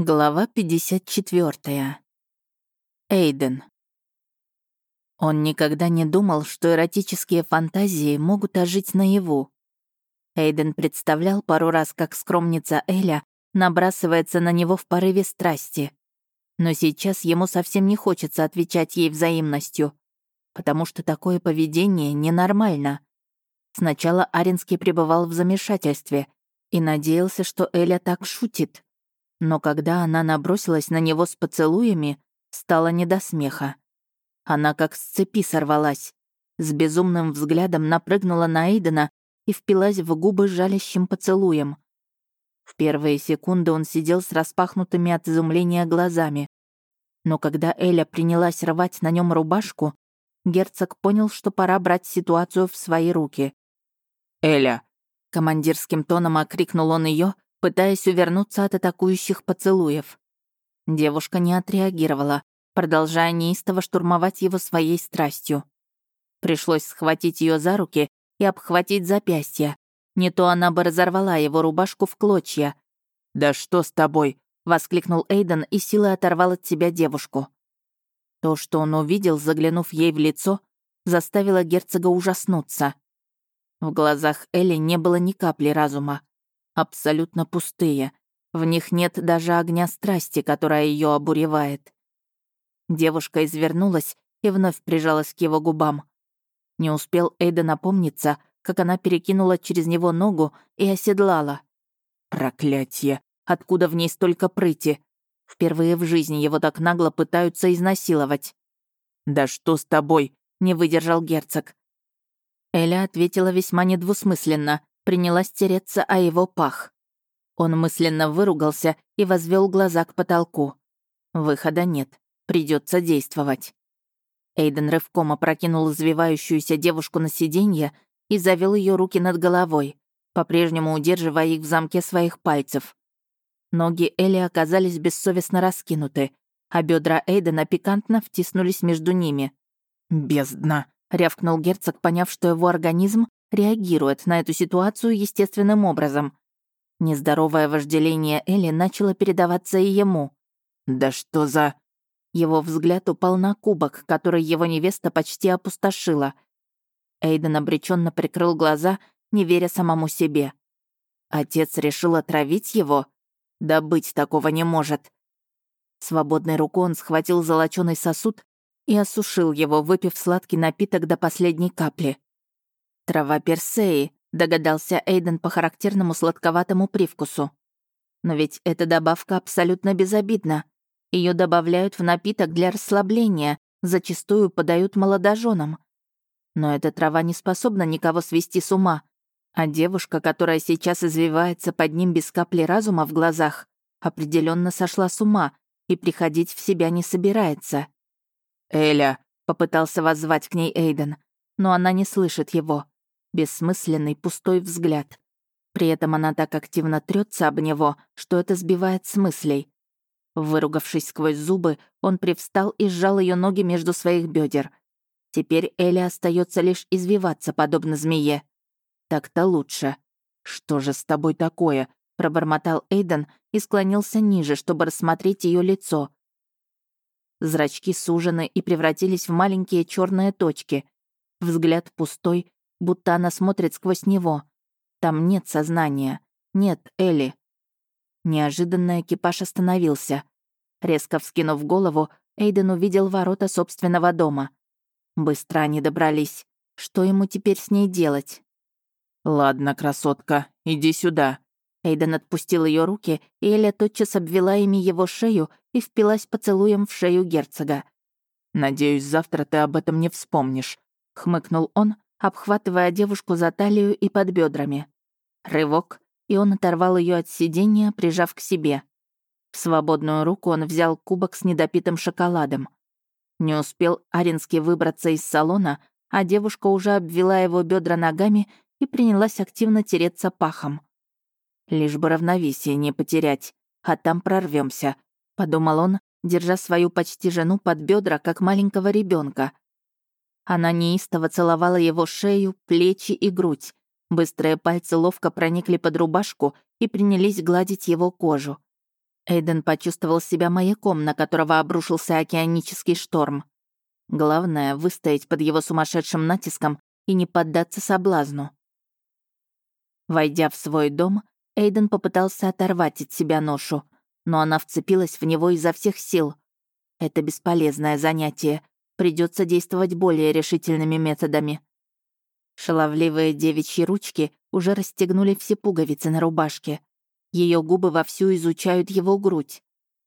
Глава 54. Эйден. Он никогда не думал, что эротические фантазии могут ожить наяву. Эйден представлял пару раз, как скромница Эля набрасывается на него в порыве страсти. Но сейчас ему совсем не хочется отвечать ей взаимностью, потому что такое поведение ненормально. Сначала Аринский пребывал в замешательстве и надеялся, что Эля так шутит. Но когда она набросилась на него с поцелуями, стало не до смеха. Она как с цепи сорвалась. С безумным взглядом напрыгнула на Эйдена и впилась в губы жалящим поцелуем. В первые секунды он сидел с распахнутыми от изумления глазами. Но когда Эля принялась рвать на нем рубашку, герцог понял, что пора брать ситуацию в свои руки. «Эля!» — командирским тоном окрикнул он ее, пытаясь увернуться от атакующих поцелуев. Девушка не отреагировала, продолжая неистово штурмовать его своей страстью. Пришлось схватить ее за руки и обхватить запястья. Не то она бы разорвала его рубашку в клочья. «Да что с тобой?» — воскликнул Эйден и силой оторвал от себя девушку. То, что он увидел, заглянув ей в лицо, заставило герцога ужаснуться. В глазах Элли не было ни капли разума абсолютно пустые. В них нет даже огня страсти, которая ее обуревает. Девушка извернулась и вновь прижалась к его губам. Не успел Эйда напомниться, как она перекинула через него ногу и оседлала. Проклятье! Откуда в ней столько прыти? Впервые в жизни его так нагло пытаются изнасиловать. «Да что с тобой?» — не выдержал герцог. Эля ответила весьма недвусмысленно, принялась тереться о его пах. Он мысленно выругался и возвел глаза к потолку. Выхода нет, придется действовать. Эйден рывком опрокинул извивающуюся девушку на сиденье и завел ее руки над головой, по-прежнему удерживая их в замке своих пальцев. Ноги Элли оказались бессовестно раскинуты, а бедра Эйдена пикантно втиснулись между ними. «Бездна!» — рявкнул герцог, поняв, что его организм реагирует на эту ситуацию естественным образом. Нездоровое вожделение Элли начало передаваться и ему. «Да что за...» Его взгляд упал на кубок, который его невеста почти опустошила. Эйден обреченно прикрыл глаза, не веря самому себе. Отец решил отравить его? Да быть такого не может. Свободной рукой он схватил золочёный сосуд и осушил его, выпив сладкий напиток до последней капли. «Трава персеи», — догадался Эйден по характерному сладковатому привкусу. Но ведь эта добавка абсолютно безобидна. Ее добавляют в напиток для расслабления, зачастую подают молодоженам. Но эта трава не способна никого свести с ума. А девушка, которая сейчас извивается под ним без капли разума в глазах, определенно сошла с ума и приходить в себя не собирается. «Эля», — попытался воззвать к ней Эйден, но она не слышит его. Бессмысленный, пустой взгляд. При этом она так активно трется об него, что это сбивает с мыслей. Выругавшись сквозь зубы, он привстал и сжал ее ноги между своих бедер. Теперь Элли остается лишь извиваться, подобно змее. Так-то лучше. «Что же с тобой такое?» — пробормотал Эйден и склонился ниже, чтобы рассмотреть ее лицо. Зрачки сужены и превратились в маленькие черные точки. Взгляд пустой, будто она смотрит сквозь него. Там нет сознания. Нет Элли. Неожиданно экипаж остановился. Резко вскинув голову, Эйден увидел ворота собственного дома. Быстро они добрались. Что ему теперь с ней делать? «Ладно, красотка, иди сюда». Эйден отпустил ее руки, и Эля тотчас обвела ими его шею и впилась поцелуем в шею герцога. «Надеюсь, завтра ты об этом не вспомнишь», — хмыкнул он, обхватывая девушку за талию и под бедрами. Рывок, и он оторвал ее от сиденья, прижав к себе. В свободную руку он взял кубок с недопитым шоколадом. Не успел Аринский выбраться из салона, а девушка уже обвела его бедра ногами и принялась активно тереться пахом. Лишь бы равновесие не потерять, а там прорвемся, подумал он, держа свою почти жену под бедра, как маленького ребенка, она неистово целовала его шею, плечи и грудь. Быстрые пальцы ловко проникли под рубашку и принялись гладить его кожу. Эйден почувствовал себя маяком, на которого обрушился океанический шторм. Главное — выстоять под его сумасшедшим натиском и не поддаться соблазну. Войдя в свой дом, Эйден попытался оторвать от себя ношу, но она вцепилась в него изо всех сил. Это бесполезное занятие. Придется действовать более решительными методами. Шаловливые девичьи ручки уже расстегнули все пуговицы на рубашке. Ее губы вовсю изучают его грудь.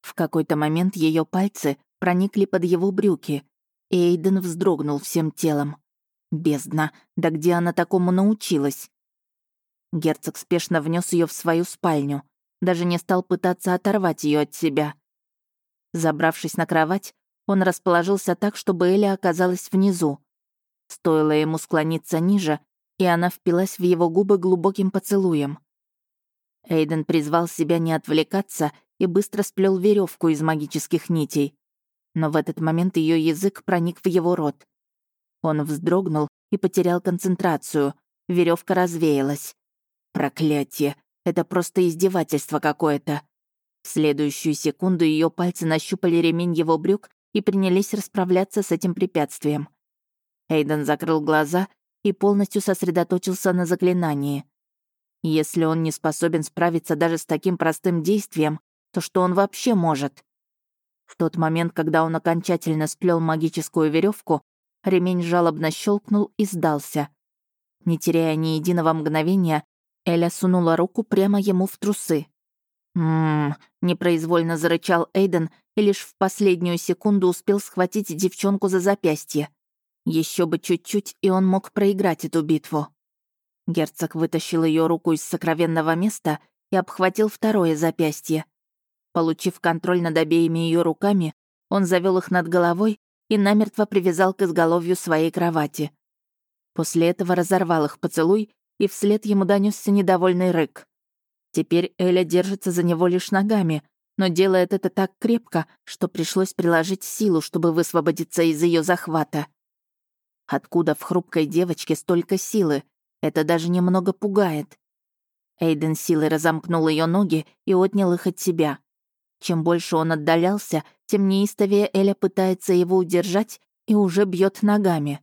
В какой-то момент ее пальцы проникли под его брюки, Эйден вздрогнул всем телом. Бездна, да где она такому научилась? Герцог спешно внес ее в свою спальню, даже не стал пытаться оторвать ее от себя. Забравшись на кровать, он расположился так, чтобы Эля оказалась внизу. Стоило ему склониться ниже, и она впилась в его губы глубоким поцелуем. Эйден призвал себя не отвлекаться и быстро сплел веревку из магических нитей. Но в этот момент ее язык проник в его рот. Он вздрогнул и потерял концентрацию. Веревка развеялась. Проклятие! Это просто издевательство какое-то. В следующую секунду ее пальцы нащупали ремень его брюк и принялись расправляться с этим препятствием. Эйден закрыл глаза и полностью сосредоточился на заклинании. Если он не способен справиться даже с таким простым действием, то что он вообще может? В тот момент, когда он окончательно сплел магическую веревку, ремень жалобно щелкнул и сдался. Не теряя ни единого мгновения, Эля сунула руку прямо ему в трусы. «Ммм», — непроизвольно зарычал Эйден и лишь в последнюю секунду успел схватить девчонку за запястье. Еще бы чуть-чуть, и он мог проиграть эту битву. Герцог вытащил ее руку из сокровенного места и обхватил второе запястье. Получив контроль над обеими ее руками, он завел их над головой и намертво привязал к изголовью своей кровати. После этого разорвал их поцелуй, и вслед ему донесся недовольный рык. Теперь Эля держится за него лишь ногами, но делает это так крепко, что пришлось приложить силу, чтобы высвободиться из ее захвата. Откуда в хрупкой девочке столько силы? Это даже немного пугает. Эйден силой разомкнул ее ноги и отнял их от себя. Чем больше он отдалялся, тем неистовее Эля пытается его удержать и уже бьет ногами.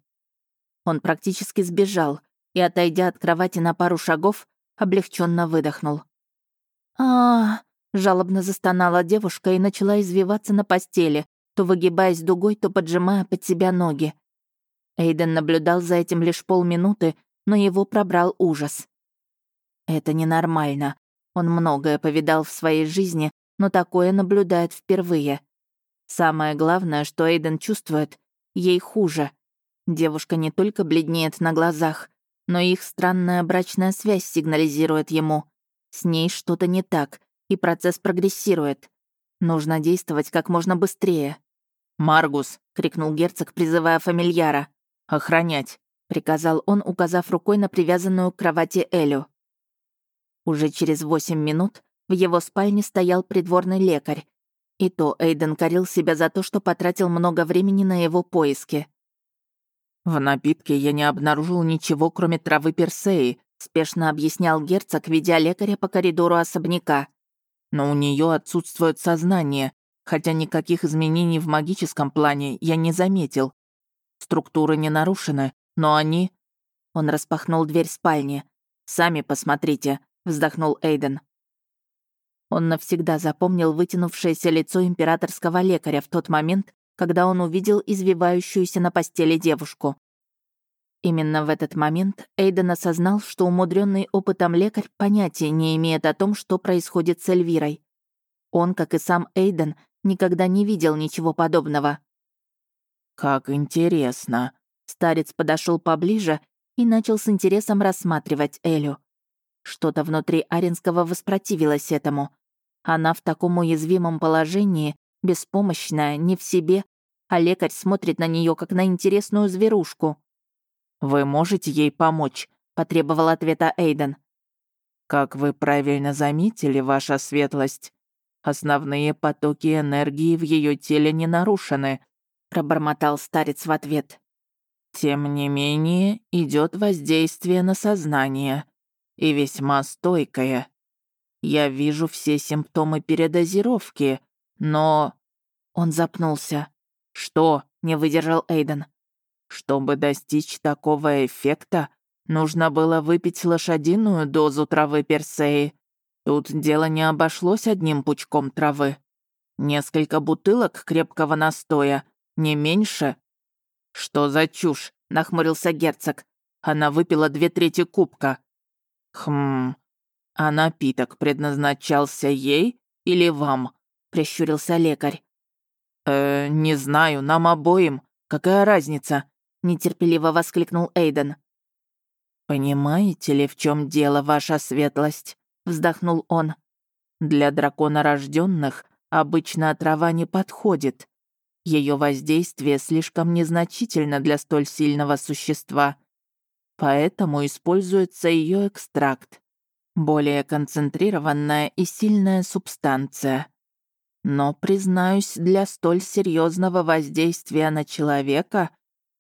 Он практически сбежал и, отойдя от кровати на пару шагов, облегченно выдохнул. а, -а, -а жалобно застонала девушка и начала извиваться на постели, то выгибаясь дугой, то поджимая под себя ноги. Эйден наблюдал за этим лишь полминуты, но его пробрал ужас. Это ненормально. Он многое повидал в своей жизни, но такое наблюдает впервые. Самое главное, что Эйден чувствует, ей хуже. Девушка не только бледнеет на глазах, но их странная брачная связь сигнализирует ему. С ней что-то не так, и процесс прогрессирует. Нужно действовать как можно быстрее. «Маргус!» — крикнул герцог, призывая фамильяра. «Охранять», — приказал он, указав рукой на привязанную к кровати Элю. Уже через восемь минут в его спальне стоял придворный лекарь. И то Эйден корил себя за то, что потратил много времени на его поиски. «В напитке я не обнаружил ничего, кроме травы персеи», спешно объяснял герцог, ведя лекаря по коридору особняка. «Но у нее отсутствует сознание, хотя никаких изменений в магическом плане я не заметил. Структуры не нарушены, но они...» Он распахнул дверь спальни. «Сами посмотрите», — вздохнул Эйден. Он навсегда запомнил вытянувшееся лицо императорского лекаря в тот момент, когда он увидел извивающуюся на постели девушку. Именно в этот момент Эйден осознал, что умудренный опытом лекарь понятия не имеет о том, что происходит с Эльвирой. Он, как и сам Эйден, никогда не видел ничего подобного. «Как интересно!» Старец подошел поближе и начал с интересом рассматривать Элю. Что-то внутри Аренского воспротивилось этому. Она в таком уязвимом положении, беспомощная, не в себе, а лекарь смотрит на нее как на интересную зверушку. «Вы можете ей помочь?» — потребовал ответа Эйден. «Как вы правильно заметили, ваша светлость, основные потоки энергии в ее теле не нарушены», пробормотал старец в ответ. Тем не менее, идет воздействие на сознание. И весьма стойкое. Я вижу все симптомы передозировки, но...» Он запнулся. «Что?» — не выдержал Эйден. «Чтобы достичь такого эффекта, нужно было выпить лошадиную дозу травы персеи. Тут дело не обошлось одним пучком травы. Несколько бутылок крепкого настоя, не меньше». «Что за чушь?» — нахмурился герцог. «Она выпила две трети кубка». «Хм, а напиток предназначался ей или вам?» — прищурился лекарь. «Э, не знаю, нам обоим. Какая разница?» — нетерпеливо воскликнул Эйден. «Понимаете ли, в чем дело, ваша светлость?» — вздохнул он. «Для драконорожденных обычно трава не подходит. Ее воздействие слишком незначительно для столь сильного существа. Поэтому используется ее экстракт. Более концентрированная и сильная субстанция. Но, признаюсь, для столь серьезного воздействия на человека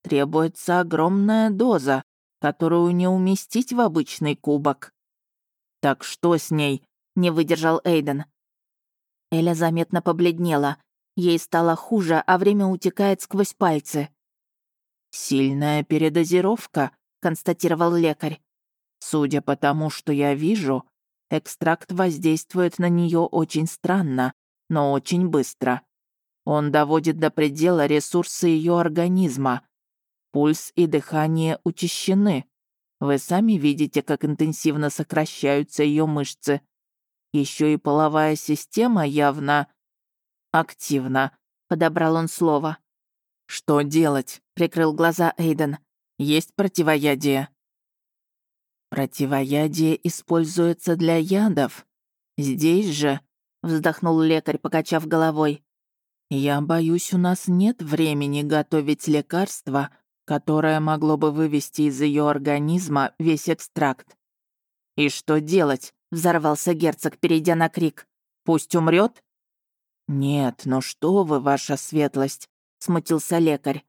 требуется огромная доза, которую не уместить в обычный кубок. «Так что с ней?» — не выдержал Эйден. Эля заметно побледнела. Ей стало хуже, а время утекает сквозь пальцы. «Сильная передозировка», — констатировал лекарь. «Судя по тому, что я вижу, экстракт воздействует на нее очень странно, но очень быстро. Он доводит до предела ресурсы ее организма. Пульс и дыхание учащены. Вы сами видите, как интенсивно сокращаются ее мышцы. Еще и половая система явно активна, подобрал он слово. Что делать? прикрыл глаза Эйден. Есть противоядие. Противоядие используется для ядов. Здесь же вздохнул лекарь, покачав головой. Я боюсь, у нас нет времени готовить лекарство, которое могло бы вывести из ее организма весь экстракт. И что делать? взорвался герцог, перейдя на крик. Пусть умрет? Нет, ну что вы, ваша светлость, смутился лекарь.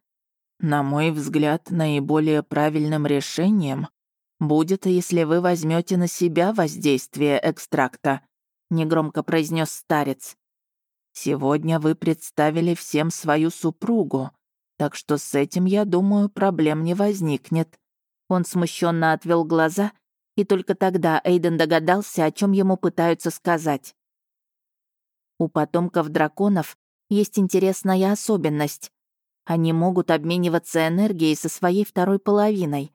На мой взгляд, наиболее правильным решением будет, если вы возьмете на себя воздействие экстракта негромко произнес старец. Сегодня вы представили всем свою супругу, так что с этим, я думаю, проблем не возникнет. Он смущенно отвел глаза, и только тогда Эйден догадался, о чем ему пытаются сказать. У потомков драконов есть интересная особенность. Они могут обмениваться энергией со своей второй половиной.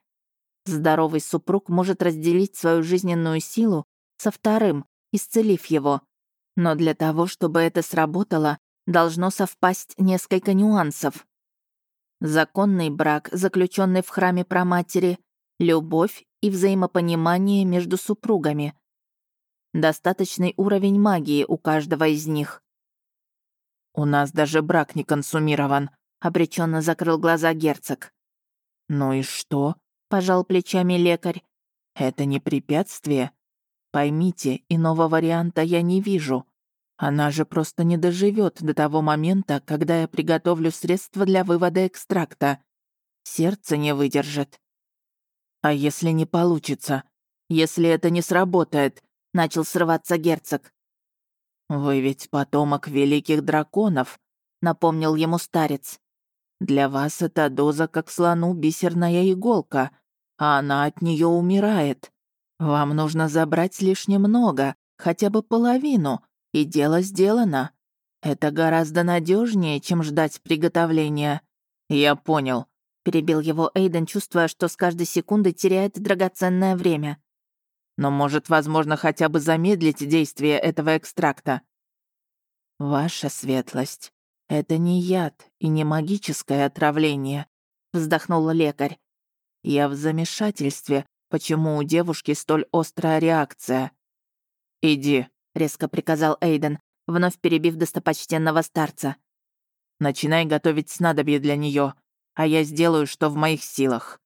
Здоровый супруг может разделить свою жизненную силу со вторым, исцелив его. Но для того, чтобы это сработало, должно совпасть несколько нюансов. Законный брак, заключенный в храме проматери, любовь и взаимопонимание между супругами. Достаточный уровень магии у каждого из них. «У нас даже брак не консумирован», — обреченно закрыл глаза герцог. «Ну и что?» — пожал плечами лекарь. «Это не препятствие. Поймите, иного варианта я не вижу. Она же просто не доживет до того момента, когда я приготовлю средства для вывода экстракта. Сердце не выдержит. А если не получится? Если это не сработает? Начал срываться герцог. Вы ведь потомок великих драконов, напомнил ему старец. Для вас эта доза как слону бисерная иголка, а она от нее умирает. Вам нужно забрать лишь немного, хотя бы половину, и дело сделано. Это гораздо надежнее, чем ждать приготовления. Я понял, перебил его Эйден, чувствуя, что с каждой секундой теряет драгоценное время. Но может, возможно, хотя бы замедлить действие этого экстракта. Ваша светлость, это не яд и не магическое отравление, вздохнул лекарь. Я в замешательстве, Почему у девушки столь острая реакция? «Иди», — резко приказал Эйден, вновь перебив достопочтенного старца. «Начинай готовить снадобье для нее, а я сделаю, что в моих силах».